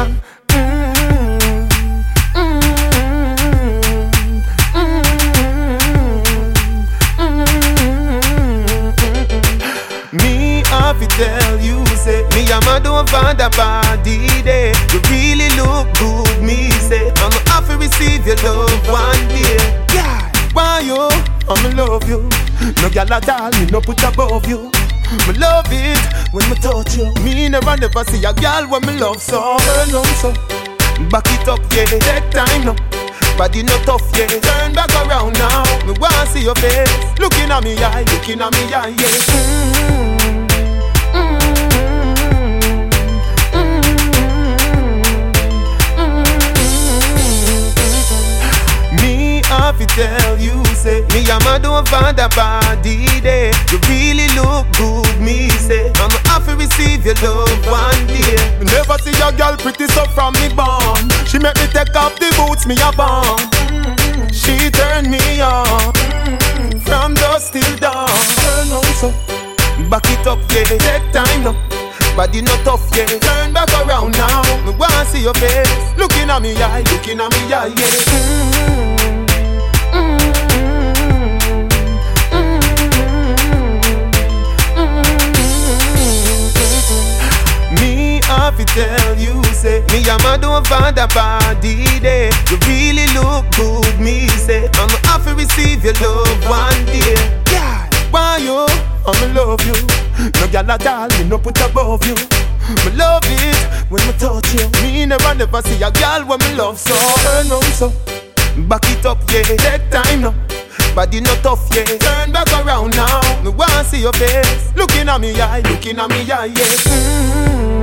wrong. Mm, mm, mm, Me to tell you, say me I'm a mad over the body day. You really look good, me say I'm have to receive your love one day. Yeah, why you? I'ma love you. No gyal at all, me no put above you. Me love it when me touch you. Me never never see a girl when me love so. Turn on so, back it up yeah. Take time now. Body no tough yeah. Turn back around now. Me wanna see your face. Looking at me eye, looking at me eye yeah. Mm, mm, mm, mm, Me have to tell you, say Me a mad over the body your love one day. Me Never see a girl pretty so from me born. She make me take off the boots me a born She turn me on From dusk till dawn. Turn on so. Back it up, yeah. Take time now Body no tough, yeah. Turn back around now. Me wanna see your face. Looking at me eye, looking at me eye, yeah have to tell you, say Me a mad over the body day You really look good, me say. I'm have to receive your love one day. Yeah, why you? I'ma love you. No gyal at all, me no put above you. Me love it when me touch you. Me never never see a girl when me love so. Turn on so. Back it up, yeah. Take time now Body no tough, yeah. Turn back around now. Me wanna see your face. Looking at me eye, looking at me eye, yeah mm-hmm.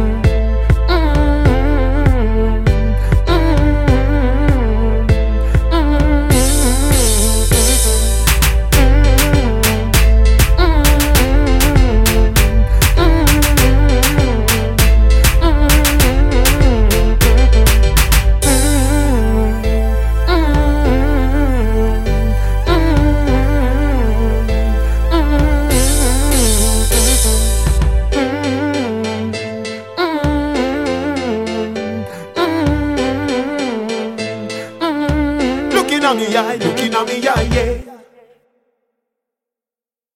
down the eye, looking at me eye, yeah.